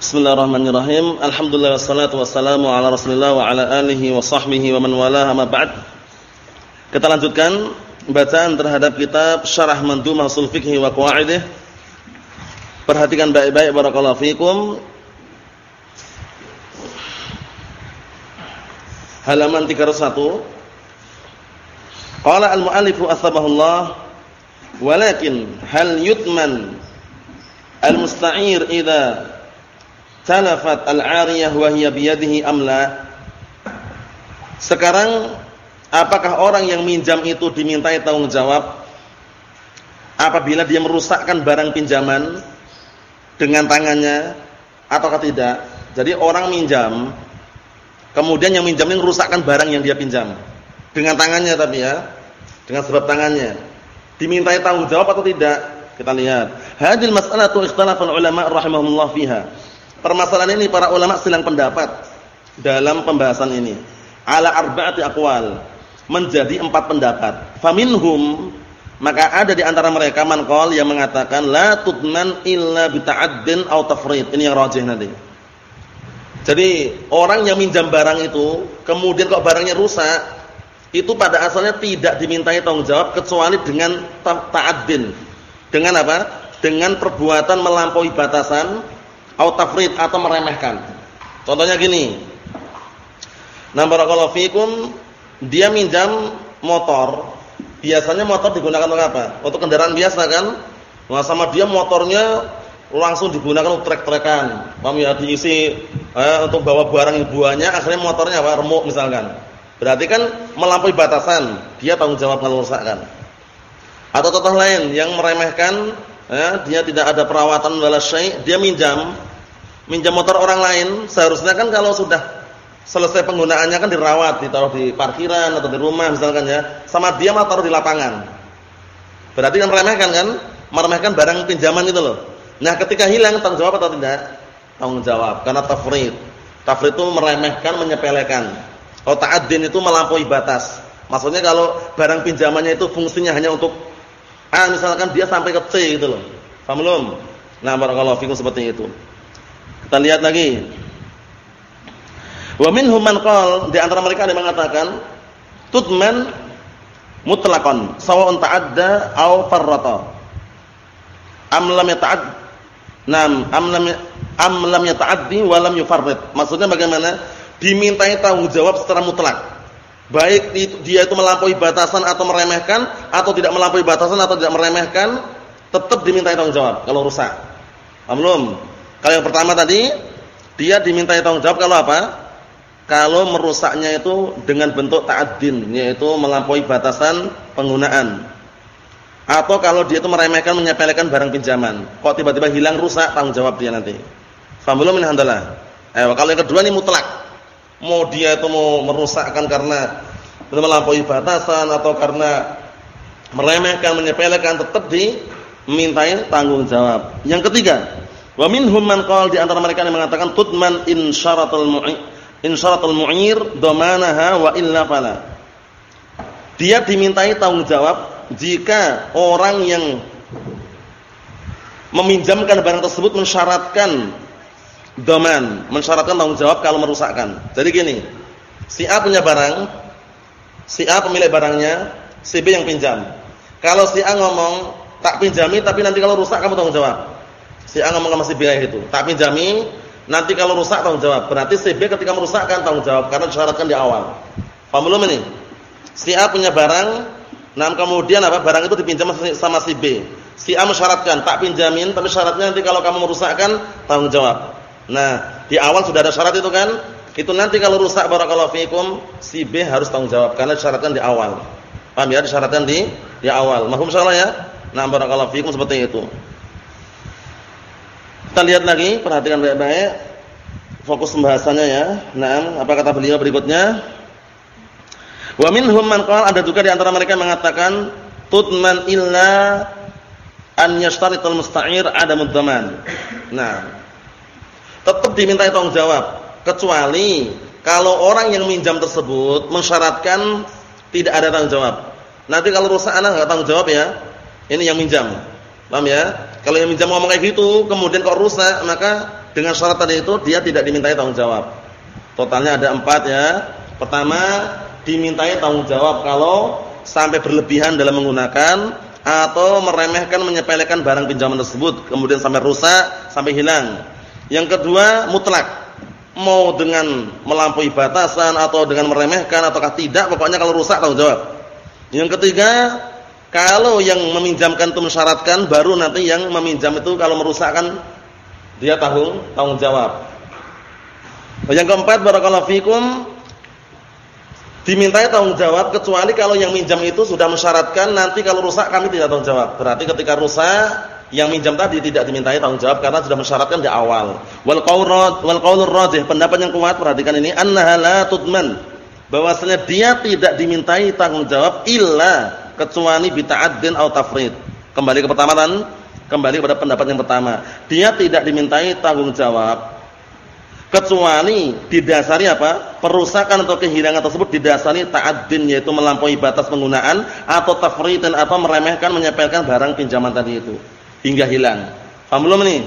Bismillahirrahmanirrahim. Alhamdulillah wassalatu wassalamu ala Rasulillah wa ala alihi wa sahbihi wa man walaha ma ba'd. Kita lanjutkan bacaan terhadap kitab Syarah Mandhumah Ushul Fiqh wa Qawaidih. Perhatikan baik-baik barakallahu fikum. Halaman 301. Qala al-mu'allifu asbahullah walakin hal yutman al-musta'ir idza talafat al-'ariyah wa hiya biyadihi amla sekarang apakah orang yang minjam itu dimintai tanggung jawab? Apabila dia merusakkan barang pinjaman dengan tangannya ataukah tidak? Jadi orang minjam kemudian yang minjam ini merusakkan barang yang dia pinjam. Dengan tangannya tapi ya dengan sebab tangannya. Dimintai tanggung jawab atau tidak? Kita lihat. Hadil mas'alatu ikhtalafa ulama rahimahumullah fiha Permasalahan ini para ulama sedang pendapat dalam pembahasan ini. Ala arba'ati aqwal. Menjadi empat pendapat. Faminhum maka ada di antara mereka manqal yang mengatakan la tudman illa bita'addin aw tafrid. Ini yang rajih nanti. Jadi orang yang minjam barang itu kemudian kok barangnya rusak, itu pada asalnya tidak dimintai tanggung jawab kecuali dengan ta'addin. Dengan apa? Dengan perbuatan melampaui batasan atau tafrid atau meremehkan. Contohnya gini. Nah, barakallahu fikum, dia minjam motor. Biasanya motor digunakan untuk apa? Untuk kendaraan biasa kan? Nah, sama dia motornya langsung digunakan untuk trek-trekan. Paham ya? Diisi eh, untuk bawa barang ibuannya, akhirnya motornya apa? Remuk misalkan. Berarti kan melampaui batasan, dia tanggung jawab kalau rusakkan. Atau contoh lain yang meremehkan, eh, dia tidak ada perawatan wala dia minjam minjam motor orang lain, seharusnya kan kalau sudah selesai penggunaannya kan dirawat, ditaruh di parkiran atau di rumah misalkan ya. Sama dia mau taruh di lapangan. Berarti kan meremehkan kan? Meremehkan barang pinjaman itu loh. Nah, ketika hilang tanggung jawab atau tidak? Tanggung jawab karena tafrid. Tafrid itu meremehkan, menyepelekan. Kalau ta'addin itu melampaui batas. Maksudnya kalau barang pinjamannya itu fungsinya hanya untuk A misalkan dia sampai ke C gitu loh. Paham belum? Nah, barakallahu fikum seperti itu. Kita lihat lagi. Wa minhum man di antara mereka ada yang mengatakan tudman mutlaqan sawa'un ta'adda aw farrata. Am lam yata'ad Nam, am lam am lam yata'addi wa lam yufarrit. Maksudnya bagaimana? Dimintai tanggung jawab secara mutlak. Baik dia itu melampaui batasan atau meremehkan atau tidak melampaui batasan atau tidak meremehkan, tetap dimintai tanggung jawab kalau rusak. Paham kalau yang pertama tadi dia dimintai tanggung jawab kalau apa? Kalau merusaknya itu dengan bentuk ta'addin, yaitu melampaui batasan penggunaan. Atau kalau dia itu meremehkan menyepelekan barang pinjaman. Kok tiba-tiba hilang rusak, tanggung jawab dia nanti. Faham belum ini alhamdulillah. Eh, kalau yang kedua ini mutlak. Mau dia itu mau merusakkan karena melampaui batasan atau karena meremehkan, menyepelekan tetap dimintain tanggung jawab. Yang ketiga, Wa minhum man qala di antara mereka yang mengatakan tudman in syaratul mu'ir in syaratul mu'ir damanaha wa illa fala. Dia dimintai tanggung jawab jika orang yang meminjamkan barang tersebut mensyaratkan doman, mensyaratkan tanggung jawab kalau merusakkan. Jadi gini, si A punya barang, si A pemilik barangnya, si B yang pinjam. Kalau si A ngomong tak pinjami tapi nanti kalau rusak kamu tanggung jawab. Si A ngomong sama si B itu, tak pinjami, nanti kalau rusak tanggung jawab. Berarti si B ketika merusakkan tanggung jawab karena disyaratkan di awal. Paham belum ini? Si A punya barang, nah kemudian apa? Barang itu dipinjam sama si B. Si A mensyaratkan tak pinjamin, tapi syaratnya nanti kalau kamu merusakkan tanggung jawab. Nah, di awal sudah ada syarat itu kan? Itu nanti kalau rusak barakallahu fikum, si B harus tanggung jawab karena disyaratkan di awal. Paham ya? Disyaratkan di di awal. Mahum salah ya? Nah, barakallahu fikum seperti itu. Kita lihat lagi, perhatikan baik-baik. Fokus pembahasannya ya. Nah, apa kata beliau berikutnya? Wa minhum man qala ada juga di antara mereka mengatakan tudman illa an yashtaritul musta'ir adamud dhaman. Nah, tetap dimintai tanggung jawab kecuali kalau orang yang minjam tersebut mensyaratkan tidak ada tanggung jawab. Nanti kalau rusak anak enggak tanggung jawab ya. Ini yang minjam. Paham ya? Kalau yang minjam ngomong kayak gitu, kemudian kok rusak, maka dengan syarat tadi itu dia tidak dimintai tanggung jawab. Totalnya ada empat ya. Pertama, dimintai tanggung jawab kalau sampai berlebihan dalam menggunakan atau meremehkan menyepelekan barang pinjaman tersebut kemudian sampai rusak, sampai hilang. Yang kedua, mutlak. Mau dengan melampaui batasan atau dengan meremehkan ataukah tidak, pokoknya kalau rusak tanggung jawab. Yang ketiga, kalau yang meminjamkan itu mensyaratkan baru nanti yang meminjam itu kalau merusakkan dia tanggung tanggung jawab. Yang keempat, barakallahu fikum dimintai tanggung jawab kecuali kalau yang minjam itu sudah mensyaratkan nanti kalau rusak kami tidak tanggung jawab. Berarti ketika rusak yang minjam tadi tidak dimintai tanggung jawab karena sudah mensyaratkan di awal. Wal qaulur rajih, pendapat yang kuat perhatikan ini annaha la tudman. Bahwasanya dia tidak dimintai tanggung jawab illa kecuali bi ta'addin atau tafrid. Kembali ke pertama kan? Kembali kepada pendapat yang pertama. Dia tidak dimintai tanggung jawab kecuali didasari apa? perusakan atau kehilangan tersebut didasari ta'addin yaitu melampaui batas penggunaan atau tafritan atau meremehkan menyepelekan barang pinjaman tadi itu hingga hilang. Paham belum ini?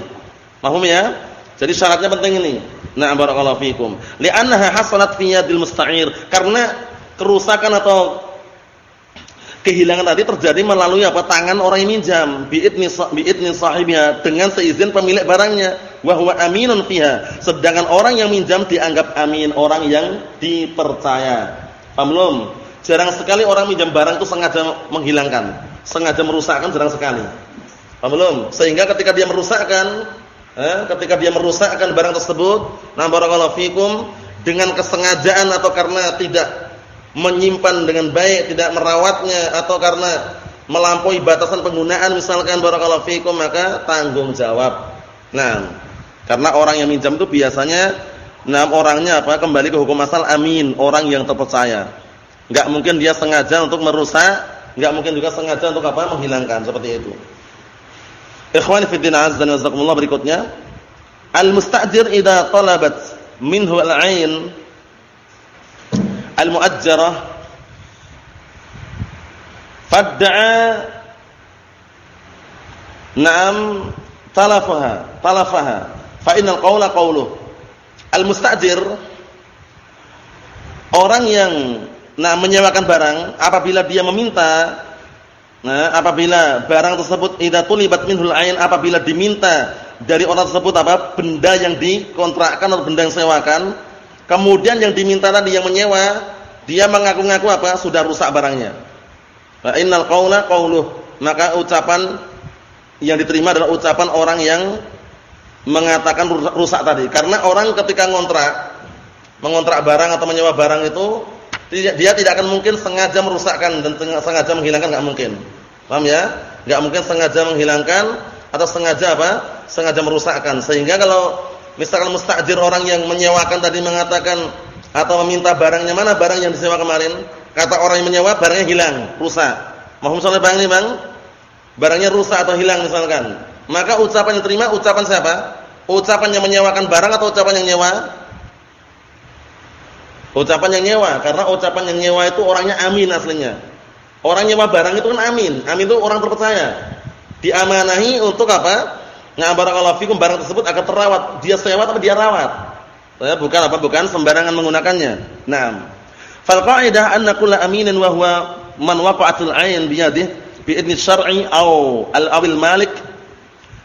Paham ya? Jadi syaratnya penting ini. Na'am barakallahu fikum. Li'annaha hasalat fi yadil musta'ir. Karena kerusakan atau kehilangan tadi terjadi melalui apa? Tangan orang yang minjam. Biidni biidni sahibnya dengan seizin pemilik barangnya. Wa huwa aminun fiha. Sedangkan orang yang minjam dianggap amin. Orang yang dipercaya. Paham jarang sekali orang minjam barang itu sengaja menghilangkan. Sengaja merusakkan jarang sekali. Paham sehingga ketika dia merusakkan eh, ketika dia merusakkan barang tersebut nah fikum dengan kesengajaan atau karena tidak menyimpan dengan baik, tidak merawatnya atau karena melampaui batasan penggunaan misalkan barakallahu fikum maka tanggung jawab. Nah, karena orang yang minjam itu biasanya nah orangnya apa? Kembali ke hukum asal amin, orang yang terpercaya. Enggak mungkin dia sengaja untuk merusak, enggak mungkin juga sengaja untuk apa? menghilangkan seperti itu. Ikhwani fi din azza wa berikutnya, al-musta'jir idza talabat minhu al-'ain al-mu'ajjarah fadda'a. Na'am talafaha talafaha. Fa innal qawla qawluh. Al-musta'jir. Orang yang nah menyewakan barang apabila dia meminta nah apabila barang tersebut idza tulibat minhul ain apabila diminta dari orang tersebut apa benda yang dikontrakkan atau benda yang sewakan Kemudian yang diminta tadi yang menyewa, dia mengaku-ngaku apa? Sudah rusak barangnya. Fa innal qaula qauluh. Maka ucapan yang diterima adalah ucapan orang yang mengatakan rusak tadi. Karena orang ketika ngontrak, mengontrak barang atau menyewa barang itu dia tidak akan mungkin sengaja merusakkan dan sengaja menghilangkan enggak mungkin. Paham ya? Enggak mungkin sengaja menghilangkan atau sengaja apa? Sengaja merusakkan. Sehingga kalau Misalkan mustajir orang yang menyewakan tadi mengatakan atau meminta barangnya mana barang yang disewa kemarin? Kata orang yang menyewa barangnya hilang, rusak. Mohon soal barang ini, Bang? Barangnya rusak atau hilang misalkan. Maka ucapan yang terima ucapan siapa? Ucapan yang menyewakan barang atau ucapan yang nyewa? Ucapan yang nyewa, karena ucapan yang nyewa itu orangnya amin aslinya. Orang nyewa barang itu kan amin. Amin itu orang terpercaya. Diamanahi untuk apa? Nah, barakallahu fikum barang tersebut akan terawat. Dia sewa atau dia rawat? Ya, bukan apa? Bukan sembarangan menggunakannya. Naam. Fal qaidah anna kullu aminin wa huwa man waqa'atul 'ain bi bi idni syar'i aw al-awil malik.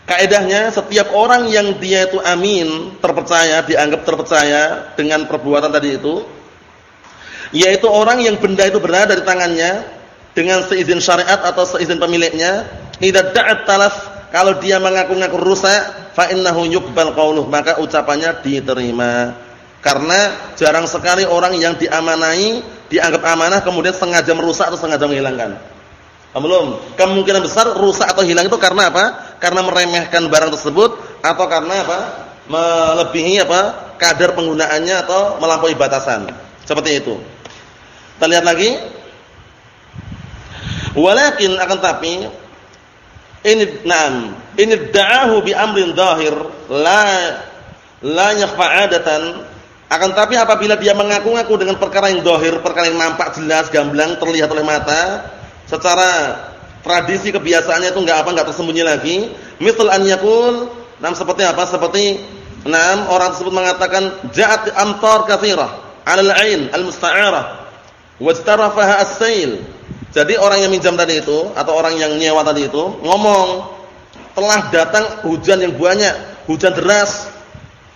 Kaidahnya setiap orang yang dia itu amin, terpercaya, dianggap terpercaya dengan perbuatan tadi itu, yaitu orang yang benda itu berada di tangannya dengan seizin syariat atau seizin pemiliknya, idza da'at talaf kalau dia mengaku-ngaku rusak, fa innahu yuqbal qauluh, maka ucapannya diterima. Karena jarang sekali orang yang diamanai, dianggap amanah kemudian sengaja merusak atau sengaja menghilangkan. Belum. Kemungkinan besar rusak atau hilang itu karena apa? Karena meremehkan barang tersebut atau karena apa? Melebihi apa? kadar penggunaannya atau melampaui batasan. Seperti itu. Kita lihat lagi. Walakin akan tapi ini na'am. Ini da'ahu bi amrin zahir la la yakhfa 'adatan. Akan tapi apabila dia mengaku-ngaku dengan perkara yang zahir perkara yang nampak jelas gamblang terlihat oleh mata secara tradisi kebiasaannya itu enggak apa enggak tersembunyi lagi. Misal an yaqul nam seperti apa? Seperti Naam, orang tersebut mengatakan ja'at amtar katsirah 'ala al-'ain al-musta'arah wastarafaha as-sail. Jadi orang yang minjam tadi itu atau orang yang nyewa tadi itu ngomong telah datang hujan yang banyak, hujan deras.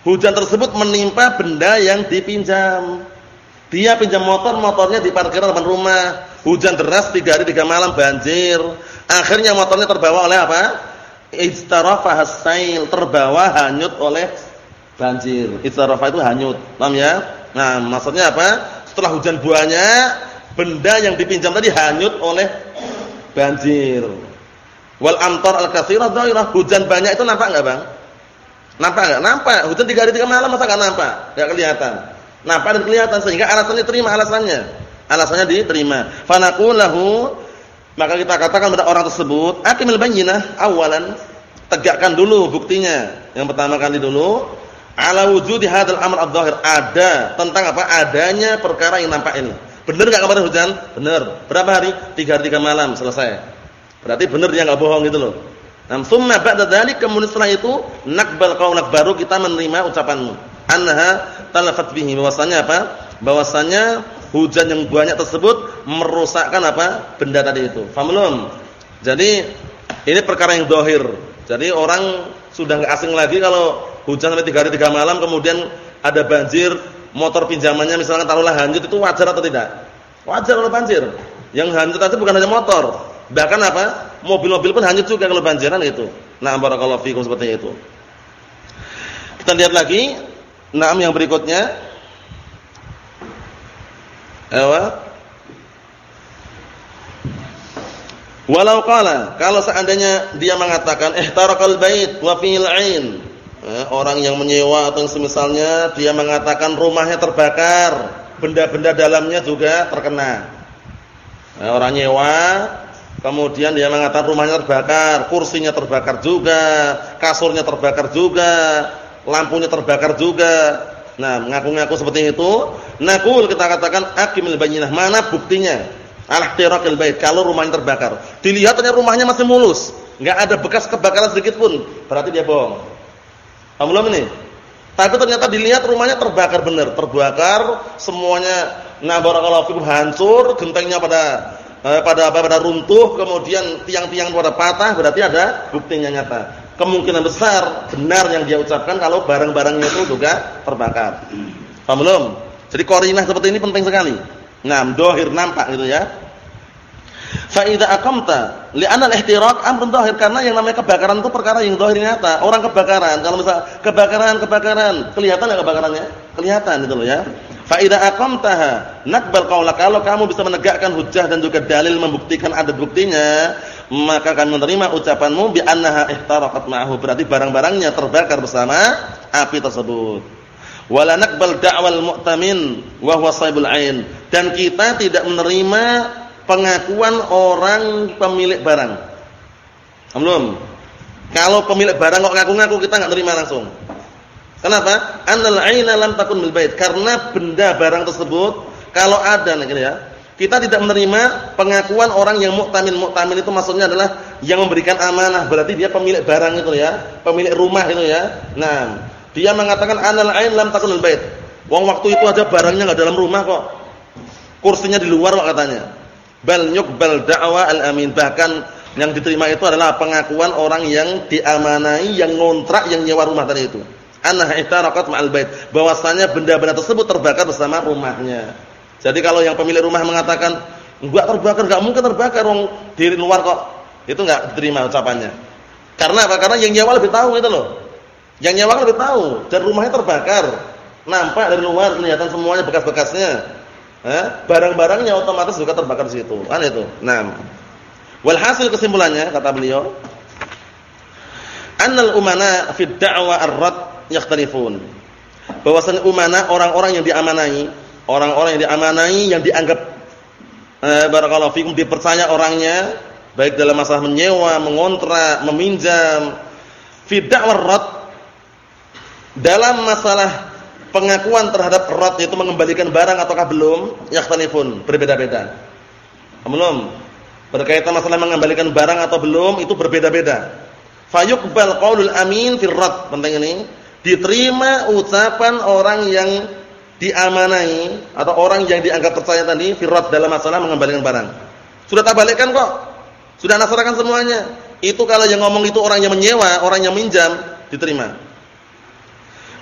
Hujan tersebut menimpa benda yang dipinjam. Dia pinjam motor, motornya diparkir depan rumah. Hujan deras tiga hari tiga malam banjir. Akhirnya motornya terbawa oleh apa? Istarafa hasail, terbawa hanyut oleh banjir. Istarafa itu hanyut. Paham ya? Nah, maksudnya apa? Setelah hujan banyak, benda yang dipinjam tadi hanyut oleh banjir. Wal amtar al-katsirah dhairah, hujan banyak itu nampak enggak, Bang? Nampak enggak? Nampak. Hujan tiga hari tiga malam masa enggak nampak? Enggak kelihatan. Nampak dan kelihatan sehingga alasannya terima alasannya. Alasannya diterima. Fanaqul lahu maka kita katakan pada orang tersebut, akimil bayyinah awalan, tegakkan dulu buktinya. Yang pertama kali dulu, ala wujudi hadzal amr adh-dhahir, ada tentang apa? Adanya perkara yang nampak ini. Benar enggak kemarin hujan? Benar. Berapa hari? Tiga hari tiga malam selesai. Berarti benar dia enggak bohong gitu loh. Nah, summa ba'da dzalik kemudian setelah itu nakbal qaulak baru kita menerima ucapanmu. Anha talafat bihi bahwasanya apa? Bahwasanya hujan yang banyak tersebut merusakkan apa? benda tadi itu. Paham belum? Jadi ini perkara yang dohir. Jadi orang sudah enggak asing lagi kalau hujan sampai 3 hari 3 malam kemudian ada banjir, motor pinjamannya misalnya taruhlah hanyut itu wajar atau tidak? Wajar kalau banjir. Yang hanyut itu bukan hanya motor, bahkan apa? Mobil-mobil pun hanyut juga kalau banjiran itu. Nah, barakallahu fikum seperti itu. Kita lihat lagi Naam yang berikutnya. Ewa. Walau qala, kalau seandainya dia mengatakan ihtaraqal bait wa fil ain. Eh, orang yang menyewa atau semisalnya dia mengatakan rumahnya terbakar, benda-benda dalamnya juga terkena. Eh, orang nyewa Kemudian dia mengatakan rumahnya terbakar, kursinya terbakar juga, kasurnya terbakar juga, lampunya terbakar juga. Nah, mengaku-ngaku seperti itu, nakul kita katakan akimil bayyinah. Mana buktinya? Al-ihtiraqil bait kalau rumahnya terbakar. Dilihat rumahnya masih mulus, enggak ada bekas kebakaran sedikit pun, berarti dia bohong. Paham belum ini? Tapi ternyata dilihat rumahnya terbakar benar, terbakar semuanya nah barakallahu fikum hancur, gentengnya pada eh, pada apa pada runtuh, kemudian tiang-tiang pada patah, berarti ada buktinya nyata kemungkinan besar benar yang dia ucapkan kalau barang-barangnya itu juga terbakar. Paham? Jadi korinah seperti ini penting sekali. Nah, dohir nampak gitu ya. Fa idza aqamta li'anna al-ihtiraq amrun dhahir karena yang namanya kebakaran itu perkara yang dhahir nyata. Orang kebakaran, kalau misal kebakaran, kebakaran, kelihatan enggak kebakarannya? Kelihatan gitu loh ya. Fa idza aqamtaha nakbal qaulak kalau kamu bisa menegakkan hujah dan juga dalil membuktikan ada buktinya, maka akan menerima ucapanmu bi annaha ihtaraqat ma'ahu berarti barang-barangnya terbakar bersama api tersebut wala naqbal da'wal mu'tamin wa huwa saibul ain dan kita tidak menerima pengakuan orang pemilik barang belum kalau pemilik barang kok ngaku-ngaku kita enggak terima langsung kenapa annal aina lam takun bil bait karena benda barang tersebut kalau ada nih ya kita tidak menerima pengakuan orang yang muktamin. Muktamin itu maksudnya adalah yang memberikan amanah. Berarti dia pemilik barang itu ya, pemilik rumah itu ya. Nah, dia mengatakan anal ain lam takunul bait. Wong waktu itu aja barangnya enggak dalam rumah kok. Kursinya di luar kok katanya. Bal yuqbal da'wa al-amin. Bahkan yang diterima itu adalah pengakuan orang yang diamanai, yang ngontrak, yang nyewa rumah tadi itu. Anah itaraqat ma'al bait. Bahwasanya benda-benda tersebut terbakar bersama rumahnya. Jadi kalau yang pemilik rumah mengatakan enggak terbakar, enggak mungkin terbakar wong di luar kok. Itu enggak diterima ucapannya. Karena apa? Karena yang nyawa lebih tahu itu loh. Yang nyawa lebih tahu dan rumahnya terbakar. Nampak dari luar kelihatan semuanya bekas-bekasnya. Barang-barangnya otomatis juga terbakar di situ. Kan itu. Nah. Walhasil kesimpulannya kata beliau, annal umana fi da'wa ar-rad yakhtalifun. Bahwasanya umana orang-orang yang diamanai orang-orang yang diamanai yang dianggap eh, barakallahu fikum dipercaya orangnya baik dalam masalah menyewa, mengontrak, meminjam, fi da'war dalam masalah pengakuan terhadap rad yaitu mengembalikan barang ataukah belum, yakhtalifun, berbeda-beda. Belum. Berkaitan masalah mengembalikan barang atau belum itu berbeda-beda. Fayuqbal qaulul amin fil rad, penting ini. Diterima ucapan orang yang diamanai atau orang yang dianggap percaya tadi firat dalam masalah mengembalikan barang. Sudah tak balikkan kok. Sudah nasrakan semuanya. Itu kalau yang ngomong itu orang yang menyewa, orang yang minjam, diterima.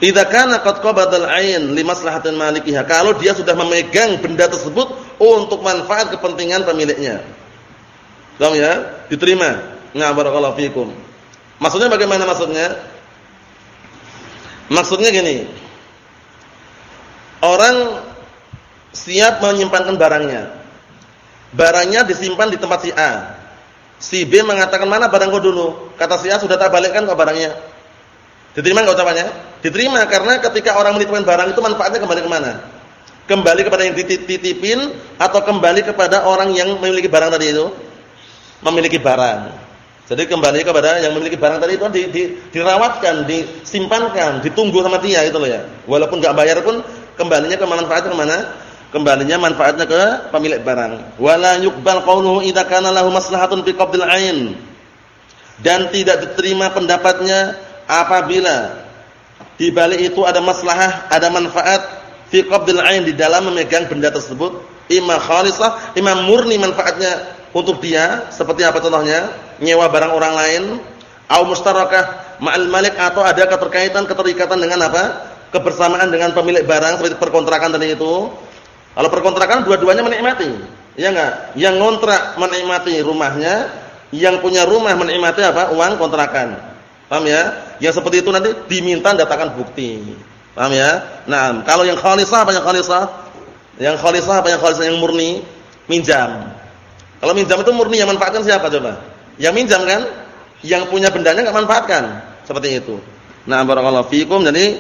Idza kana qad qabadal 'ain li maslahatin malikiha. Kalau dia sudah memegang benda tersebut untuk manfaat kepentingan pemiliknya. Paham ya? Diterima. Nah, barakallahu fikum. Maksudnya bagaimana maksudnya? Maksudnya gini. Orang siap menyimpankan barangnya. Barangnya disimpan di tempat si A. Si B mengatakan mana barangku dulu? Kata si A sudah tak balikkan kok barangnya. Diterima enggak ucapannya? Diterima karena ketika orang menitipkan barang itu manfaatnya kembali ke mana? Kembali kepada yang dititipin atau kembali kepada orang yang memiliki barang tadi itu? Memiliki barang. Jadi kembali kepada yang memiliki barang tadi itu di, di, dirawatkan, disimpankan, ditunggu sama dia itu loh ya. Walaupun enggak bayar pun kembalinya ke manfaatnya ke mana? Kembalinya manfaatnya ke pemilik barang. Wala yuqbal qawluhu idza kana lahu maslahatun fi qabdil ain. Dan tidak diterima pendapatnya apabila di balik itu ada maslahah, ada manfaat fi qabdil ain di dalam memegang benda tersebut, imma khalisah, imma murni manfaatnya untuk dia, seperti apa contohnya? Nyewa barang orang lain, au mustarakah ma'al malik atau ada keterkaitan keterikatan dengan apa? Kebersamaan dengan pemilik barang seperti perkontrakan tadi itu. Kalau perkontrakan dua-duanya menikmati. Ya enggak? Yang ngontrak menikmati rumahnya, yang punya rumah menikmati apa? Uang kontrakan. Paham ya? Yang seperti itu nanti diminta datangkan bukti. Paham ya? Nah, kalau yang khalisah apa yang khalisah? Yang khalisah apa yang khalisah yang murni? Minjam. Kalau minjam itu murni yang manfaatkan siapa coba? Yang minjam kan? Yang punya bendanya enggak manfaatkan. Seperti itu. Nah, barakallahu fikum. Jadi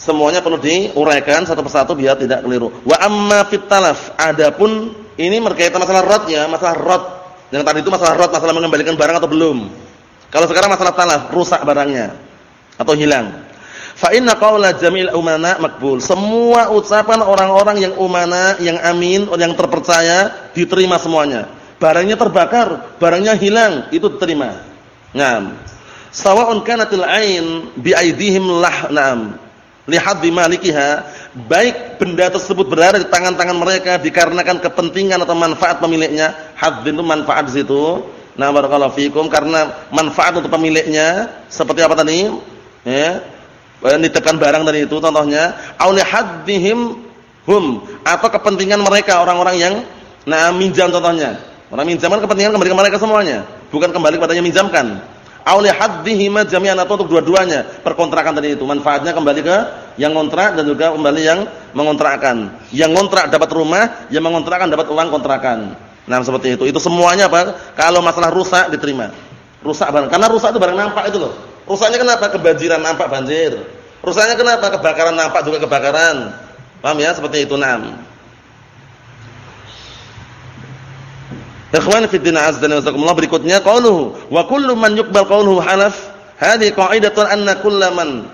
semuanya perlu diuraikan satu persatu biar tidak keliru. Wa amma fit talaf, adapun ini berkaitan masalah ya, masalah rot. Yang tadi itu masalah rot, masalah mengembalikan barang atau belum. Kalau sekarang masalah talaf, rusak barangnya atau hilang. Fa inna qaula jamil umana makbul. Semua ucapan orang-orang yang umana, yang amin, yang terpercaya diterima semuanya. Barangnya terbakar, barangnya hilang, itu diterima. Naam. Sawa'un kanatil ain bi aidihim lah naam. Lihat di malikiha, baik benda tersebut berada di tangan-tangan mereka dikarenakan kepentingan atau manfaat pemiliknya, hadzin itu manfaat di situ Nah, barakallahu fikum karena manfaat untuk pemiliknya seperti apa tadi? Ya. Nitipkan barang tadi itu contohnya auli haddihim hum atau kepentingan mereka orang-orang yang nah minjam contohnya. Orang minjam kan kepentingan kembali ke mereka semuanya, bukan kembali kepadanya minjamkan. Auli haddihim jami'an atau untuk dua-duanya perkontrakan tadi itu manfaatnya kembali ke yang ngontrak dan juga kembali yang mengontrakkan. Yang ngontrak dapat rumah, yang mengontrakkan dapat uang kontrakan. Nah, seperti itu. Itu semuanya apa? Kalau masalah rusak diterima. Rusak barang. Karena rusak itu barang nampak itu loh. Rusaknya kenapa? Kebanjiran nampak banjir. Rusaknya kenapa? Kebakaran nampak juga kebakaran. Paham ya? Seperti itu. Naam. Ikhwan fi din azza wa berikutnya qauluhu wa kullu man yuqbal qauluhu halaf hadhihi qa'idatun anna kullaman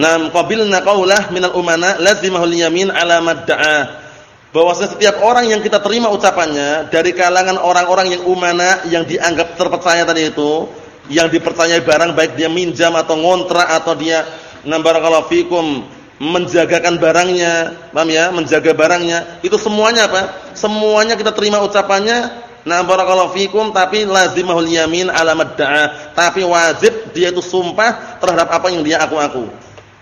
Nam qabilna qaulah minal umana lazimahul yamin ala madda'a bahwasanya setiap orang yang kita terima ucapannya dari kalangan orang-orang yang umana yang dianggap terpercaya tadi itu, yang dipercayai barang baik dia minjam atau ngontrak atau dia nambarakallahu fikum menjagakan barangnya, paham ya? Menjaga barangnya. Itu semuanya apa? Semuanya kita terima ucapannya Nah barakallahu fikum tapi lazimahul yamin ala madda'a. Tapi wajib dia itu sumpah terhadap apa yang dia aku-aku.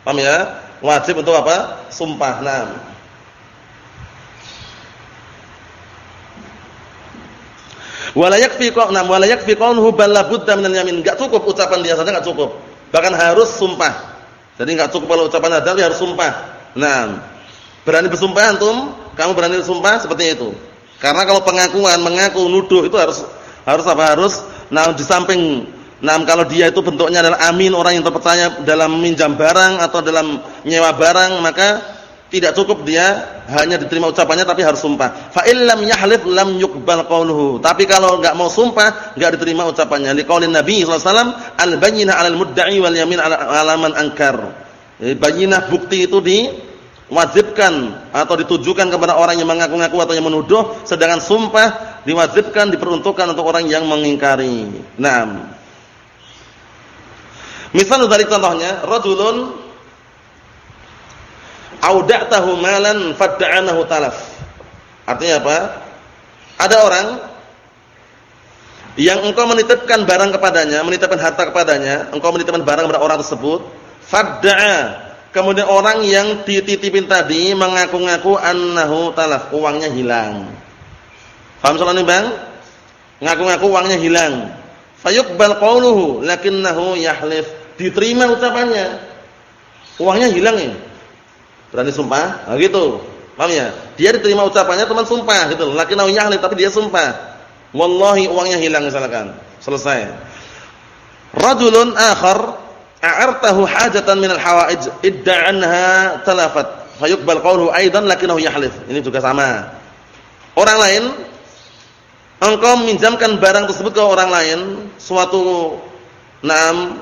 Paham ya? Wajib untuk apa? Sumpah. Nah. Wala yakfi qawna wala yakfi qawluhu bal la budda yamin. Cukup ucapan dia saja enggak cukup. Bahkan harus sumpah. Jadi enggak cukup kalau ucapan ada dia harus sumpah. Nah, berani bersumpah antum? Kamu berani bersumpah seperti itu. Karena kalau pengakuan, mengaku, nuduh itu harus harus apa? Harus nah di samping nah kalau dia itu bentuknya adalah amin orang yang terpercaya dalam minjam barang atau dalam nyewa barang, maka tidak cukup dia hanya diterima ucapannya tapi harus sumpah. Fa illam yahlif lam yuqbal qauluhu. Tapi kalau enggak mau sumpah, enggak diterima ucapannya. Liqaulin Nabi sallallahu alaihi wasallam, al-bayyinah 'alal mudda'i wal yamin 'ala man ankar. Jadi bayyinah bukti itu diwajibkan atau ditujukan kepada orang yang mengaku-ngaku atau yang menuduh, sedangkan sumpah diwajibkan diperuntukkan untuk orang yang mengingkari. Naam. Misal dari contohnya, rajulun auda'tahu malan fadda'anahu talaf. Artinya apa? Ada orang yang engkau menitipkan barang kepadanya, menitipkan harta kepadanya, engkau menitipkan barang kepada orang tersebut, fadda'a. Kemudian orang yang dititipin tadi mengaku-ngaku annahu talaf, uangnya hilang. Paham ini, Bang? Ngaku-ngaku uangnya hilang. Fayuqbal qawluhu lakinnahu yahlif. Diterima ucapannya. Uangnya hilang ya. Berani sumpah? Nah, gitu. Paham ya? Dia diterima ucapannya teman sumpah gitu. Lakinnahu yahlif tapi dia sumpah. Wallahi uangnya hilang misalkan. Selesai. Rajulun akhar a'artahu hajatan minal hawaij idda'anha talafat. Fayuqbal qawluhu aidan lakinahu yahlif. Ini juga sama. Orang lain engkau meminjamkan barang tersebut ke orang lain, suatu enam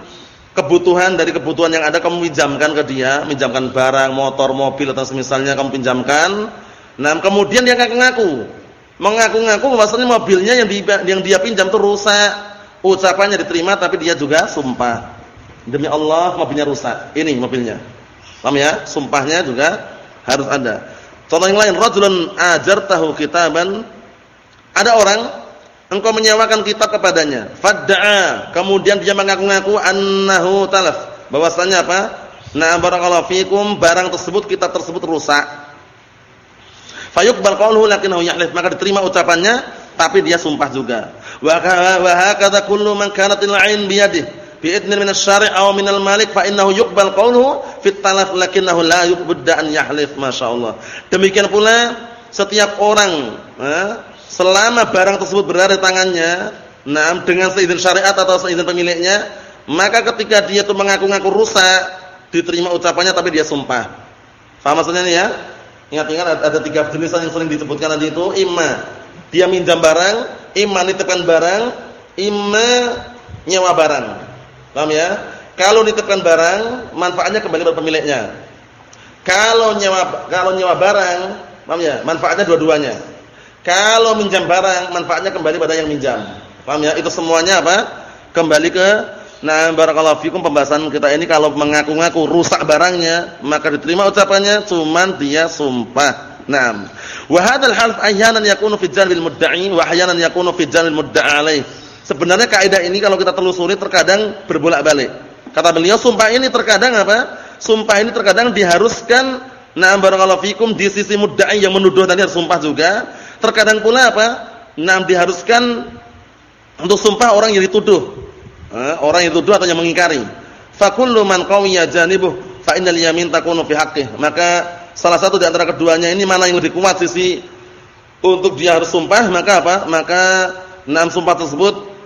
kebutuhan dari kebutuhan yang ada kamu pinjamkan ke dia, pinjamkan barang, motor, mobil atau semisalnya kamu pinjamkan. Nah, kemudian dia ngaku-ngaku mengaku-ngaku bahwasanya mobilnya yang di, yang dia pinjam itu rusak. Ucapannya diterima tapi dia juga sumpah. Demi Allah mobilnya rusak. Ini mobilnya. Paham ya? Sumpahnya juga harus ada. Contoh yang lain, rajulun ajartahu kitaban. Ada orang engkau menyewakan kitab kepadanya. Fadda'a, kemudian dia mengaku-ngaku annahu talaf. Bahwasanya apa? Na barakallahu fikum, barang tersebut kitab tersebut rusak fayuqbal qawluhu lakinnahu yahlif maka diterima ucapannya tapi dia sumpah juga wa hakadha kullu man kanat al-'ain bi yadihi bi idnin min asy-syari' aw min al-malik fa innahu yuqbal qawluhu fit talaf lakinnahu la yuqbadda an yahlif masyaallah demikian pula setiap orang eh, selama barang tersebut berada di tangannya nah dengan seizin syariat atau seizin pemiliknya maka ketika dia itu mengaku-ngaku rusak diterima ucapannya tapi dia sumpah paham maksudnya ini ya Ingat-ingat ada tiga jenis yang sering disebutkan tadi itu, imma dia minjam barang, imma nitipkan barang, imma nyewa barang. Paham ya? Kalau nitipkan barang, manfaatnya kembali kepada pemiliknya. Kalau nyewa kalau nyewa barang, paham ya? Manfaatnya dua-duanya. Kalau minjam barang, manfaatnya kembali pada yang minjam. Paham ya? Itu semuanya apa? Kembali ke Nah, barakallahu fikum pembahasan kita ini kalau mengaku-ngaku rusak barangnya, maka diterima ucapannya cuman dia sumpah. Naam. Wa hadzal half ahyanan yakunu fi jalbil mudda'i wa ahyanan yakunu fi jalbil mudda'a alaih. Sebenarnya kaidah ini kalau kita telusuri terkadang berbolak-balik. Kata beliau sumpah ini terkadang apa? Sumpah ini terkadang diharuskan na'am barakallahu fikum di sisi mudda'i yang menuduh tadi harus sumpah juga. Terkadang pula apa? Na'am diharuskan untuk sumpah orang yang dituduh orang yang tuduh atau yang mengingkari. Fa kullu man qawiya janibuh fa innal yamin takunu fi haqqih. Maka salah satu di antara keduanya ini mana yang lebih kuat sisi untuk dia harus sumpah, maka apa? Maka enam sumpah tersebut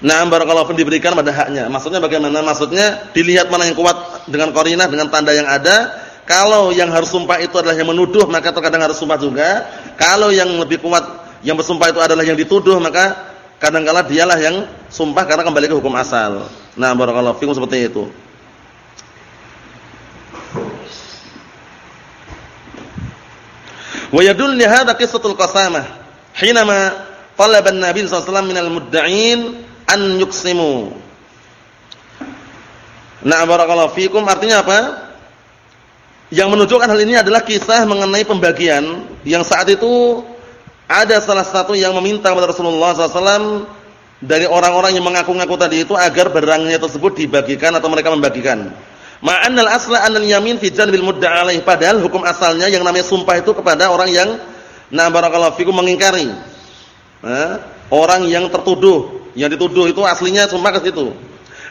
Nah, barakallahu fikum diberikan pada haknya. Maksudnya bagaimana? Maksudnya dilihat mana yang kuat dengan korinah dengan tanda yang ada. Kalau yang harus sumpah itu adalah yang menuduh, maka terkadang harus sumpah juga. Kalau yang lebih kuat yang bersumpah itu adalah yang dituduh, maka kadang-kala dialah yang sumpah karena kembali ke hukum asal. Nah, barakallahu fikum seperti itu. Wa yadul li hadha qissatul qasamah. Hinama talaba an-nabi sallallahu alaihi wasallam mudda'in an yuqsimu. Nah, barakallahu fikum artinya apa? Yang menunjukkan hal ini adalah kisah mengenai pembagian yang saat itu ada salah satu yang meminta kepada Rasulullah SAW dari orang-orang yang mengaku-ngaku tadi itu agar barangnya tersebut dibagikan atau mereka membagikan. Ma'annal asla annal yamin fi janbil mudda'a alaih. Padahal hukum asalnya yang namanya sumpah itu kepada orang yang na barakallahu fikum mengingkari. Nah, orang yang tertuduh, yang dituduh itu aslinya sumpah ke situ.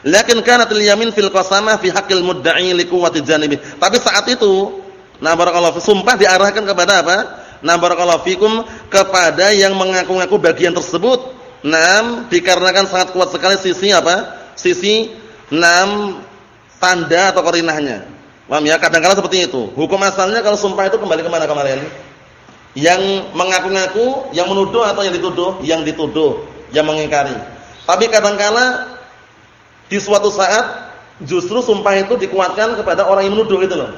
Lakin kanatil yamin fil qasamah fi haqqil mudda'i li quwwati janibi. Tapi saat itu, na barakallahu sumpah diarahkan kepada apa? Nah barakallahu fikum kepada yang mengaku-ngaku bagian tersebut. Nam dikarenakan sangat kuat sekali sisi apa? Sisi nam tanda atau korinahnya. Paham ya? Kadang-kadang seperti itu. Hukum asalnya kalau sumpah itu kembali ke mana kemarin? Yang mengaku-ngaku, yang menuduh atau yang dituduh? Yang dituduh, yang mengingkari. Tapi kadang-kala di suatu saat justru sumpah itu dikuatkan kepada orang yang menuduh itu loh.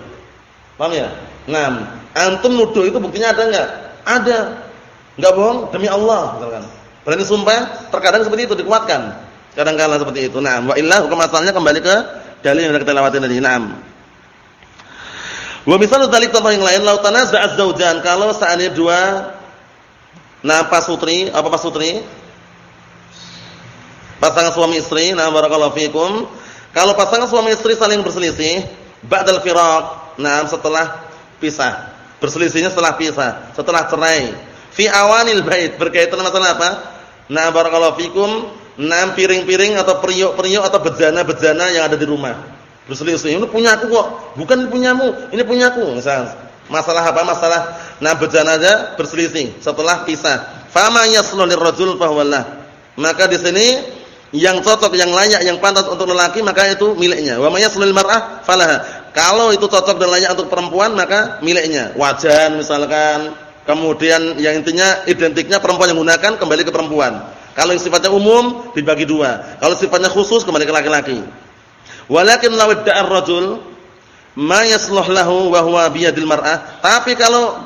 Paham ya? Nah, Antum nuduh itu buktinya ada enggak? Ada. Enggak bohong demi Allah misalkan. Berani sumpah, terkadang seperti itu dikuatkan. Kadang-kala seperti itu. Nah, wa illa hukum asalnya kembali ke dalil yang kita lewati tadi. Naam. Wa misalnya tadi contoh yang lain, lau tanaza'az zaujan, kalau seandainya dua nah pasutri, apa pasutri? Pasangan suami istri, nah barakallahu fikum. Kalau pasangan suami istri saling berselisih, ba'dal firaq, nah setelah pisah. Berselisihnya setelah pisah, setelah cerai. Fi awanil bait, berkaitan masalah apa? Nah barakallahu fikum, nah piring-piring atau periuk-periuk atau bejana-bejana yang ada di rumah berselisih. Ini punya aku kok, bukan punyamu, ini punyaku. Misal masalah apa? Masalah nah bejana aja berselisih setelah pisah. Fama yaslu lirrajul fahuwallah. Maka di sini yang cocok, yang layak, yang pantas untuk lelaki maka itu miliknya. Wa may mar'ah falaha. Kalau itu cocok dan layak untuk perempuan maka miliknya. Wajan misalkan, kemudian yang intinya identiknya perempuan yang gunakan kembali ke perempuan. Kalau yang sifatnya umum dibagi dua. Kalau sifatnya khusus kembali ke laki-laki. Walakin law da'ar rajul ma lahu wa huwa biyadil mar'ah. Tapi kalau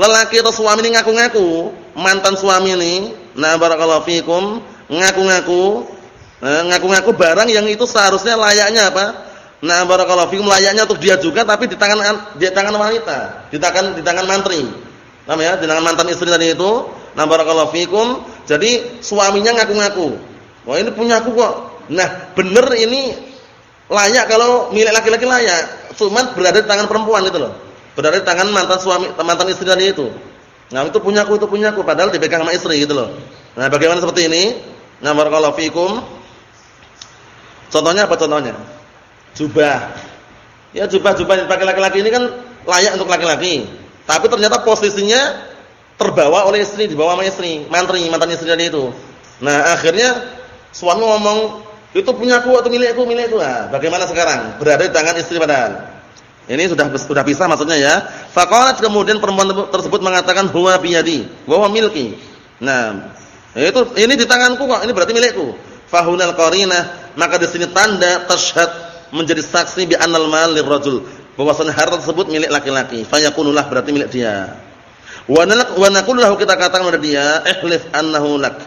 lelaki atau suami ini ngaku-ngaku, mantan suami ini, nah barakallahu fikum, ngaku-ngaku, eh, ngaku-ngaku barang yang itu seharusnya layaknya apa? Nah barakallahu fikum layaknya untuk dia juga tapi di tangan di tangan wanita, di tangan di tangan mantri. Paham ya? Di tangan mantan istri tadi itu, nah barakallahu fikum. Jadi suaminya ngaku-ngaku. Wah, ini punya aku kok. Nah, benar ini Layak kalau milik laki-laki layak, cuma berada di tangan perempuan itu loh. Berada di tangan mantan suami, mantan istri tadi itu. Nah, itu punyaku, itu punyaku padahal dipegang sama istri gitu loh. Nah, bagaimana seperti ini? Nah, barakallahu fikum. Contohnya apa contohnya? Jubah. Ya jubah-jubah yang dipakai laki-laki ini kan layak untuk laki-laki. Tapi ternyata posisinya terbawa oleh istri, dibawa sama istri, mantri, mantan istri tadi itu. Nah, akhirnya suami ngomong itu punya aku atau milikku, milikku. Nah, bagaimana sekarang? Berada di tangan istri padahal. Ini sudah sudah pisah maksudnya ya. Faqalat kemudian perempuan tersebut mengatakan huwa biyadi, wa huwa milki. Nah, itu ini di tanganku kok, ini berarti milikku. Fahunal qarinah, maka di sini tanda tashhad menjadi saksi bi anal mal lirrajul. Bahwasanya harta tersebut milik laki-laki. Fayakunullah berarti milik dia. Wa naqulu lahu kita katakan kepada dia, ihlif annahu lak.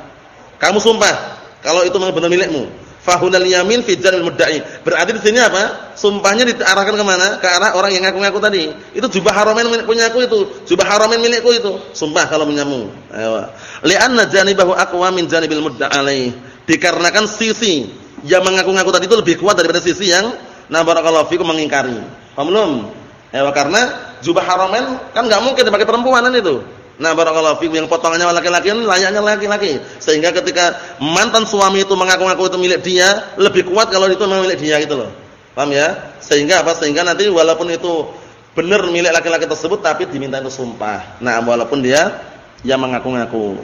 Kamu sumpah kalau itu memang benar milikmu fahunal yamin fi janil mudda'i. Berarti di sini apa? Sumpahnya diarahkan ke mana? Ke arah orang yang ngaku-ngaku tadi. Itu jubah haramin milik punyaku itu. Jubah haramin milikku itu. Sumpah kalau menyamu. Ayo. Li'anna janibahu aqwa min janibil mudda'alai. Dikarenakan sisi yang mengaku-ngaku tadi itu lebih kuat daripada sisi yang na fikum mengingkari. Paham karena jubah haramin kan enggak mungkin dipakai perempuan kan itu. Nah, barakallahu fikum yang potongannya laki-laki layaknya laki-laki. Sehingga ketika mantan suami itu mengaku-ngaku itu milik dia, lebih kuat kalau itu memang milik dia gitu loh. Paham ya? Sehingga apa? Sehingga nanti walaupun itu benar milik laki-laki tersebut tapi diminta itu sumpah. Nah, walaupun dia yang mengaku-ngaku.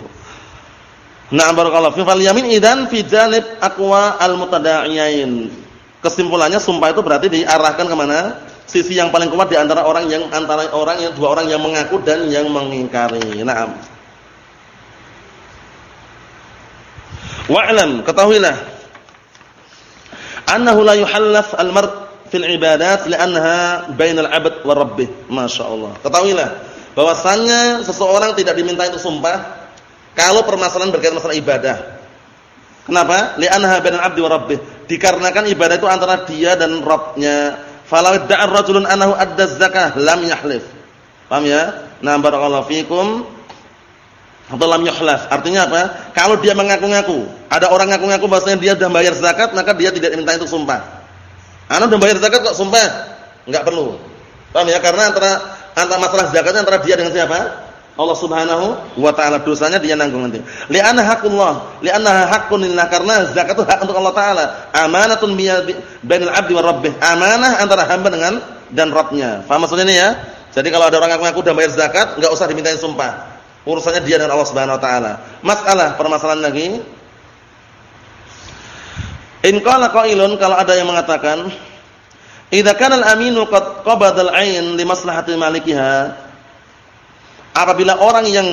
Nah, barakallahu fikum fal yamin idan fi janib aqwa al-mutada'iyain. Kesimpulannya sumpah itu berarti diarahkan ke mana? Sisi yang paling kuat di antara orang yang antara orang yang dua orang yang mengaku dan yang mengingkari. Naam. Wa'lam, ketahuilah annahu la yuhallaf al-mar' fil ibadat li'annaha bainal 'abd wa rabbih. Masyaallah. Ketahuilah bahwasannya seseorang tidak diminta itu sumpah kalau permasalahan berkaitan masalah ibadah. Kenapa? Li'annaha bainal 'abdi wa rabbih. Dikarenakan ibadah itu antara dia dan Rabbnya Falau da'a rajulun annahu adda zakah lam yahlif. Paham ya? Nah, barakallahu fikum. Atau lam yahlaf. Artinya apa? Kalau dia mengaku-ngaku, ada orang ngaku-ngaku bahwasanya dia sudah bayar zakat, maka dia tidak diminta itu sumpah. Ana sudah bayar zakat kok sumpah? Enggak perlu. Paham ya? Karena antara antara masalah zakatnya antara dia dengan siapa? Allah Subhanahu wa taala dosanya dia nanggung nanti. Li'anna haqqullah, li'annaha haqqun lillah karena zakat itu hak untuk Allah taala. Amanatun bainal 'abdi wa rabbih. Amanah antara hamba dengan dan Rabbnya. Faham maksudnya ini ya? Jadi kalau ada orang ngaku-ngaku udah bayar zakat, enggak usah dimintain sumpah. Urusannya dia dengan Allah Subhanahu wa taala. Masalah permasalahan lagi. In qala qailun kalau ada yang mengatakan, "Idza kana al-aminu qad qabada al-'ain li maslahati malikiha" Apabila orang yang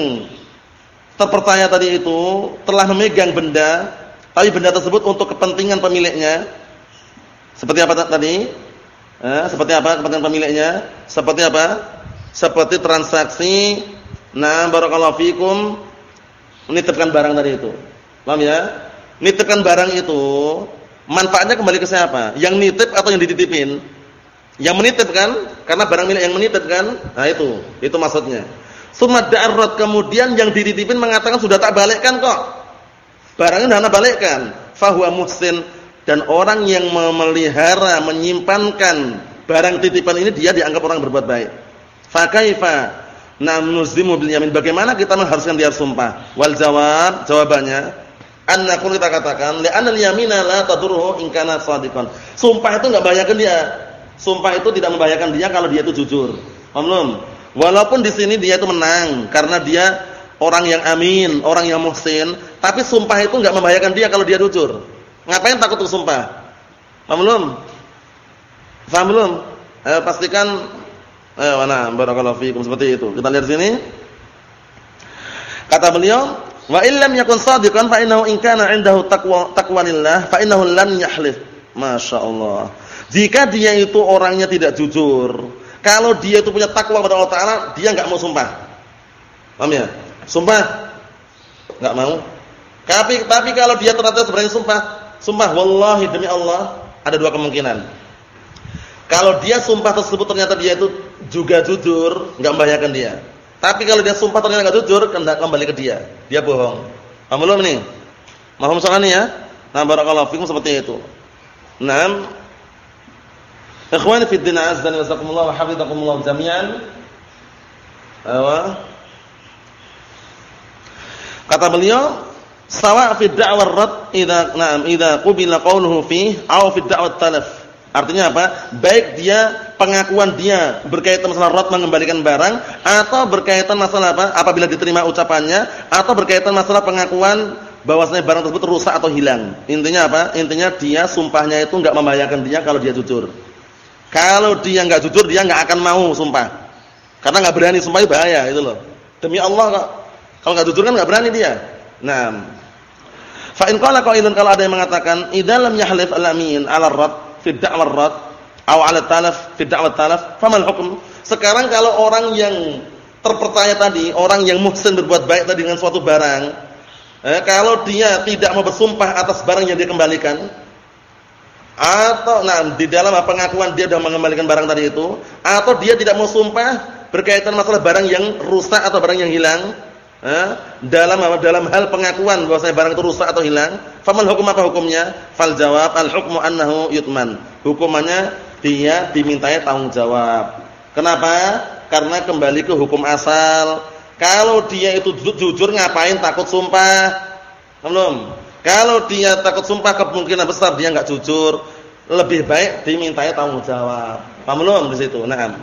terpercaya tadi itu telah memegang benda, tapi benda tersebut untuk kepentingan pemiliknya, seperti apa tadi? Eh, seperti apa kepentingan pemiliknya? Seperti apa? Seperti transaksi, nah barakallahu fikum menitipkan barang tadi itu. Paham ya? nitipkan barang itu, manfaatnya kembali ke siapa? Yang nitip atau yang dititipin? Yang menitip kan? Karena barang milik yang menitip kan? Nah itu, itu maksudnya. Summa da'arrat kemudian yang dititipin mengatakan sudah tak balikkan kok. Barangnya sudah balikkan. Fahuwa muhsin dan orang yang memelihara, menyimpankan barang titipan ini dia dianggap orang berbuat baik. Fa kaifa namnuzimu bil yamin? Bagaimana kita mengharuskan dia sumpah? Wal jawab, jawabannya annakun kita katakan li'anal yamina la tadurruhu in kana shadiqan. Sumpah itu enggak membahayakan dia. Sumpah itu tidak membahayakan dia kalau dia itu jujur. Belum? Walaupun di sini dia itu menang karena dia orang yang amin, orang yang muhsin, tapi sumpah itu enggak membahayakan dia kalau dia jujur. Ngapain takut untuk sumpah? Paham belum? Paham belum? Eh, pastikan eh mana barakallahu fiikum seperti itu. Kita lihat sini. Kata beliau, wa illam yakun shadiqan fa innahu in kana 'indahu taqwa taqwanillah fa innahu lan yahlif. Masyaallah. Jika dia itu orangnya tidak jujur, kalau dia itu punya takwa kepada Allah Taala, dia nggak mau sumpah. Paham ya? Sumpah nggak mau. Tapi tapi kalau dia ternyata sebenarnya sumpah, sumpah wallahi demi Allah, ada dua kemungkinan. Kalau dia sumpah tersebut ternyata dia itu juga jujur, nggak membahayakan dia. Tapi kalau dia sumpah ternyata nggak jujur, kembali ke dia. Dia bohong. Paham belum nih? Paham soalnya ya? Nah, barakallahu fikum seperti itu. Nah, Ikhwani fi din azza wa jazakumullah wa hafizakumullah jami'an. Kata beliau, sawa fi da'war rad idza na'am idza qubila qawluhu fi aw fi da'wat talaf. Artinya apa? Baik dia pengakuan dia berkaitan masalah rad mengembalikan barang atau berkaitan masalah apa? Apabila diterima ucapannya atau berkaitan masalah pengakuan bahwasanya barang tersebut rusak atau hilang. Intinya apa? Intinya dia sumpahnya itu enggak membahayakan dia kalau dia jujur. Kalau dia nggak jujur, dia nggak akan mau sumpah. Karena nggak berani sumpah itu bahaya itu loh. Demi Allah kok. Kalau nggak jujur kan nggak berani dia. Nah, fa in qala qailun kalau ada yang mengatakan idza lam yahlif al-amin 'ala ar-rad fi da'wa ar-rad aw 'ala talaf fi da'wa talaf famal hukm? Sekarang kalau orang yang terpercaya tadi, orang yang muhsin berbuat baik tadi dengan suatu barang, eh, kalau dia tidak mau bersumpah atas barang yang dia kembalikan, atau nah di dalam pengakuan dia sudah mengembalikan barang tadi itu atau dia tidak mau sumpah berkaitan masalah barang yang rusak atau barang yang hilang eh, dalam dalam hal pengakuan bahwa saya barang itu rusak atau hilang famal hukum apa hukumnya? Fal jawab al hukmu annahu yutman. Hukumannya dia dimintai tanggung jawab. Kenapa? Karena kembali ke hukum asal. Kalau dia itu jujur ngapain takut sumpah? Belum kalau dia takut sumpah kemungkinan besar dia enggak jujur, lebih baik dimintai tanggung jawab. Paham belum di situ? Naam.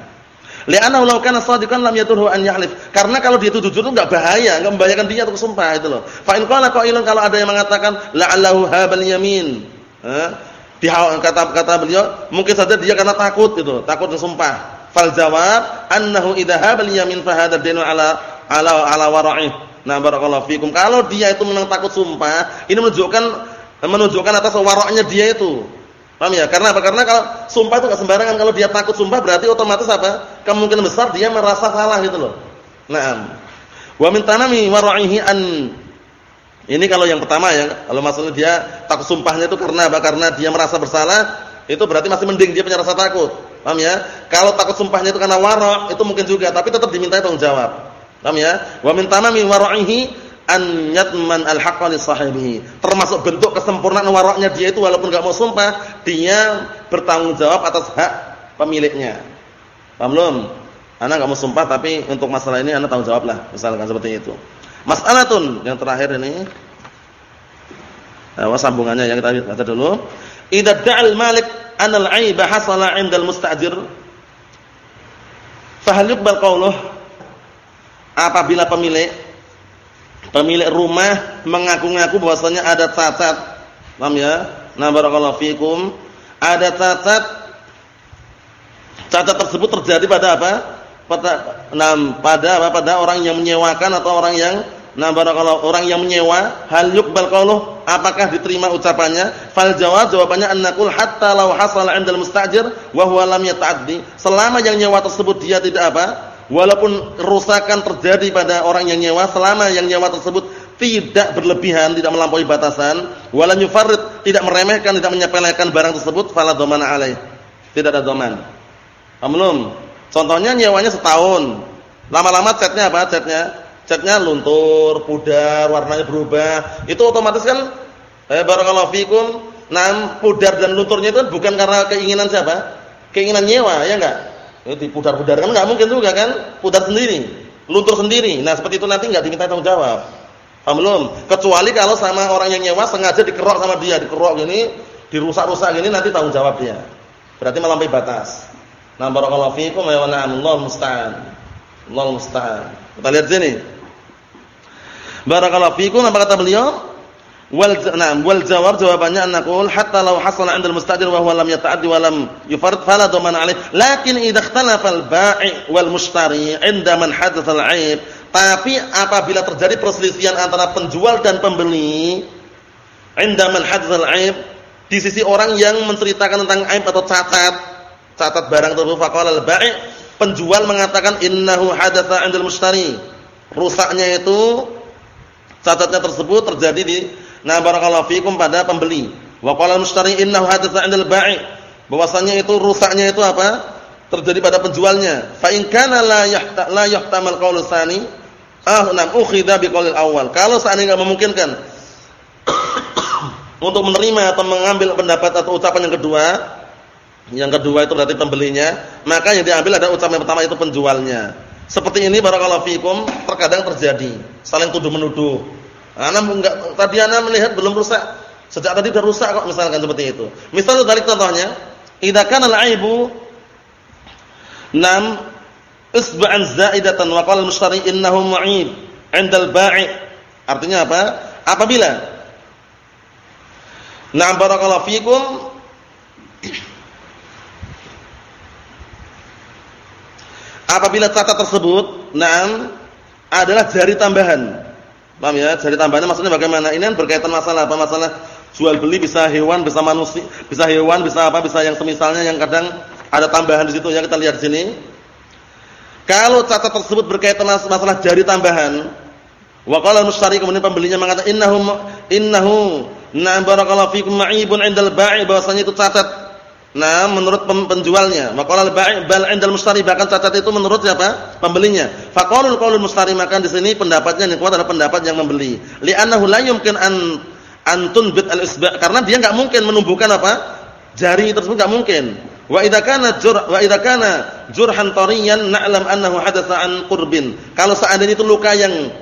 Li'annahu law kana shadiqan lam yaturhu an yahlif. Karena kalau dia itu jujur itu enggak bahaya, enggak membahayakan dia untuk sumpah itu loh. Fa in qala qailun kalau ada yang mengatakan la'allahu habal yamin. Eh? Kata-kata beliau, mungkin saja dia karena takut itu, takut sumpah. Fal jawab annahu idza habal yamin fa hadha dinu ala ala ala wara'ih. Nah, barakallahu fikum. Kalau dia itu memang takut sumpah, ini menunjukkan menunjukkan atas waroknya dia itu. Paham ya? Karena apa? Karena kalau sumpah itu enggak sembarangan. Kalau dia takut sumpah berarti otomatis apa? Kemungkinan besar dia merasa salah gitu loh. Naam. Wa min tanami wara'ihi an ini kalau yang pertama ya, kalau maksudnya dia takut sumpahnya itu karena apa? Karena dia merasa bersalah, itu berarti masih mending dia punya rasa takut. Paham ya? Kalau takut sumpahnya itu karena warok, itu mungkin juga, tapi tetap dimintai tanggung jawab. Paham ya? Wa min tamami wara'ihi an yatman al-haqqa li sahibihi. Termasuk bentuk kesempurnaan waraknya dia itu walaupun enggak mau sumpah, dia bertanggung jawab atas hak pemiliknya. Paham belum? Ana enggak mau sumpah tapi untuk masalah ini ana tanggung jawab lah, misalkan seperti itu. Mas'alatun yang terakhir ini. Nah, sambungannya yang kita baca dulu. Idza da'al malik anal 'aiba hasala 'indal musta'jir. Fa hal yuqbal qawluhu apabila pemilik pemilik rumah mengaku-ngaku bahwasanya ada cacat. Paham ya? Nah, barakallahu fikum. Ada cacat cacat tersebut terjadi pada apa? Pada nah, pada apa? Pada orang yang menyewakan atau orang yang nah barakallahu orang yang menyewa hal yuqbal qawluh apakah diterima ucapannya fal jawab jawabannya annaqul hatta law hasala 'indal mustajir wa huwa lam yata'addi selama yang nyewa tersebut dia tidak apa walaupun kerusakan terjadi pada orang yang nyewa selama yang nyewa tersebut tidak berlebihan, tidak melampaui batasan, walan yufarrid, tidak meremehkan, tidak menyepelekan barang tersebut, fala dhamana alaih. Tidak ada dhaman. Paham Contohnya nyewanya setahun. Lama-lama catnya apa? Catnya catnya luntur, pudar, warnanya berubah. Itu otomatis kan eh barakallahu fikum, nah pudar dan lunturnya itu bukan karena keinginan siapa? Keinginan nyewa, ya enggak? Itu dipudar-pudar kan enggak mungkin juga kan? Pudar sendiri, luntur sendiri. Nah, seperti itu nanti enggak diminta tanggung jawab. Paham belum? Kecuali kalau sama orang yang nyewa sengaja dikerok sama dia, dikerok gini, dirusak-rusak gini nanti tanggung jawab dia. Berarti melampaui batas. Nah, barakallahu fiikum wa na'amullahu musta'an. Allah musta'an. Kita lihat sini. Barakallahu fiikum apa kata beliau? Wal na'am wal jawab jawabannya an naqul hatta law hasala 'inda al-mustajir wa huwa lam yata'addi wa lam yufarid fala dhaman 'alayh. Lakin idza ikhtalafa al-bai' wal mushtari 'inda man hadatsa al-'aib tapi apabila terjadi perselisihan antara penjual dan pembeli, indaman hadzal aib, di sisi orang yang menceritakan tentang aib atau cacat, cacat barang tersebut faqala al-bai', penjual mengatakan innahu hadatsa 'indal mushtari. Rusaknya itu cacatnya tersebut terjadi di na barakallahu fikum pada pembeli. Wa qala al-mushtari innahu hadatsa 'indal bai'. Bahwasanya itu rusaknya itu apa? terjadi pada penjualnya. Fa in kana la yahta la yahtamal qaulu tsani, ah nam ukhidha biqaulil awal. Kalau seandainya enggak memungkinkan untuk menerima atau mengambil pendapat atau ucapan yang kedua, yang kedua itu berarti pembelinya, maka yang diambil ada ucapan yang pertama itu penjualnya. Seperti ini barakallahu fikum terkadang terjadi, saling tuduh menuduh. Ana enggak tadi ana melihat belum rusak. Sejak tadi sudah rusak kok misalkan seperti itu. Misalnya dari contohnya, idza kana al-aibu Nam isba'an zaidatan wa qala al-mushtari innahu mu'ib 'inda al-bai'. Artinya apa? Apabila Na'am barakallahu fikum Apabila kata tersebut na'am adalah jari tambahan. Paham ya? Jari tambahannya maksudnya bagaimana? Ini kan berkaitan masalah apa? Masalah jual beli bisa hewan, bisa manusia, bisa hewan, bisa apa? Bisa yang semisalnya yang kadang ada tambahan di situ ya kita lihat di sini. Kalau catat tersebut berkaitan masalah jari tambahan, wa qala mushtari kemudian pembelinya mengatakan innahu innahu na barakallahu fikum ma'ibun 'indal bai' bahwasanya itu catat Nah, menurut penjualnya, maka al-bai' bal 'indal mushtari bahkan catat itu menurut siapa? Pembelinya. Faqalul qaulul mushtari maka di sini pendapatnya yang kuat adalah pendapat yang membeli. Li'annahu la yumkin an antun bit al-isba' karena dia enggak mungkin menumbuhkan apa? Jari tersebut enggak mungkin. Wa idza kana jur wa idza kana jurhan tariyan na'lam annahu hadatsa an qurbin. Kalau seandainya itu luka yang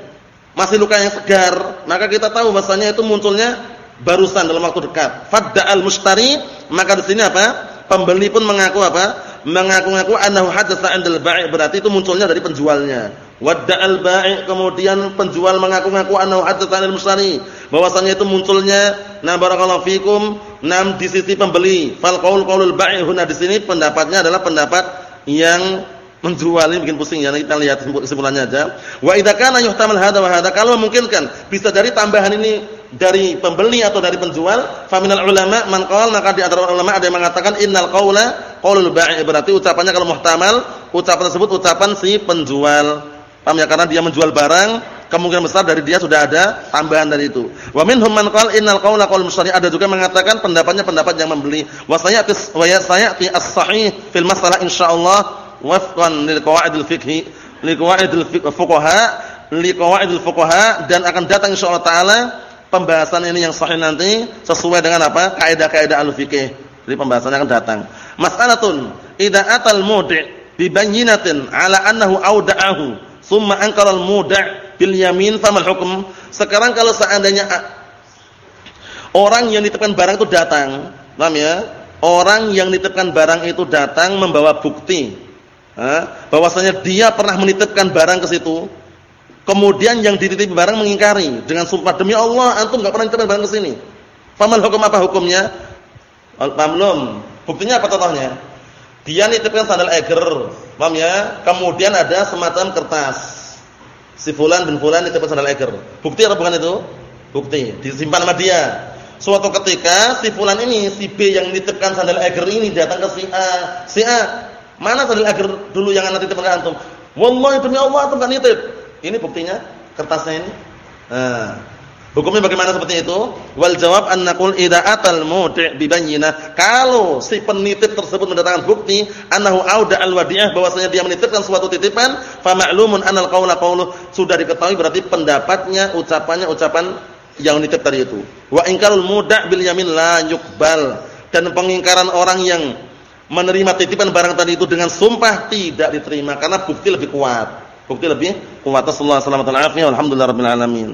masih luka yang segar, maka kita tahu bahasanya itu munculnya barusan dalam waktu dekat. Fadda'al mushtari, maka di sini apa? Pembeli pun mengaku apa? Mengaku-ngaku annahu hadatsa 'indal bai' berarti itu munculnya dari penjualnya. Wadda'al bai' kemudian penjual mengaku-ngaku annahu hadatsa 'indal mushtari bahwasanya itu munculnya na barakallahu fikum nam di sisi pembeli. Fal qaul qaulul bai' huna di sini pendapatnya adalah pendapat yang menjual ini bikin pusing ya. Kita lihat kesimpulannya aja. Wa idza kana yuhtamal hadza wa hadza kalau memungkinkan bisa dari tambahan ini dari pembeli atau dari penjual, faminal ulama man qala maka di antara ulama ada yang mengatakan innal qaula qaulul bai' berarti ucapannya kalau muhtamal, ucapan tersebut ucapan si penjual. Paham ya? Karena dia menjual barang kemungkinan besar dari dia sudah ada tambahan dari itu. Wa minhum man qala innal qawla qaul mushtari ada juga mengatakan pendapatnya pendapat yang membeli. Wa sayati wa sayati as-sahih fil masalah insyaallah wafqan lil qawaidil fiqhi li qawaidil fuqaha li qawaidil fuqaha dan akan datang insyaallah taala pembahasan ini yang sahih nanti sesuai dengan apa? kaidah-kaidah al-fiqh. Jadi pembahasannya akan datang. Mas'alatun idza atal mudi' bi bayyinatin ala annahu auda'ahu summa ankara al-mudi' bil yamin famal hukum. Sekarang kalau seandainya orang yang nitipkan barang itu datang, paham ya? Orang yang nitipkan barang itu datang membawa bukti ha? bahwasanya dia pernah menitipkan barang ke situ. Kemudian yang dititipi barang mengingkari dengan sumpah demi Allah antum enggak pernah nitipkan barang ke sini. Famal hukum apa hukumnya? Paham? Buktinya apa contohnya? Dia nitipkan sandal eger, paham ya? Kemudian ada semacam kertas si fulan bin fulan dititipkan sandal eger. Bukti atau bukan itu? Bukti. Disimpan sama dia. Suatu ketika si fulan ini, si B yang nitipkan sandal eger ini datang ke si A. Si A, mana sandal eger dulu yang anak titipkan antum? Wallahi demi Allah antum kan nitip. Ini buktinya kertasnya ini. Nah, hukumnya bagaimana seperti itu? Wal jawab an naqul idza atal mudi' bi Kalau si penitip tersebut mendatangkan bukti annahu auda al-wadi'ah bahwasanya dia menitipkan suatu titipan, fa ma'lumun anal qaula qauluh sudah diketahui berarti pendapatnya, ucapannya ucapan yang nitip tadi itu. Wa inkarul muda' bil yamin la yuqbal. Dan pengingkaran orang yang menerima titipan barang tadi itu dengan sumpah tidak diterima karena bukti lebih kuat. Bukti lebih kuat. Sallallahu alaihi wasallam. Alhamdulillah rabbil alamin.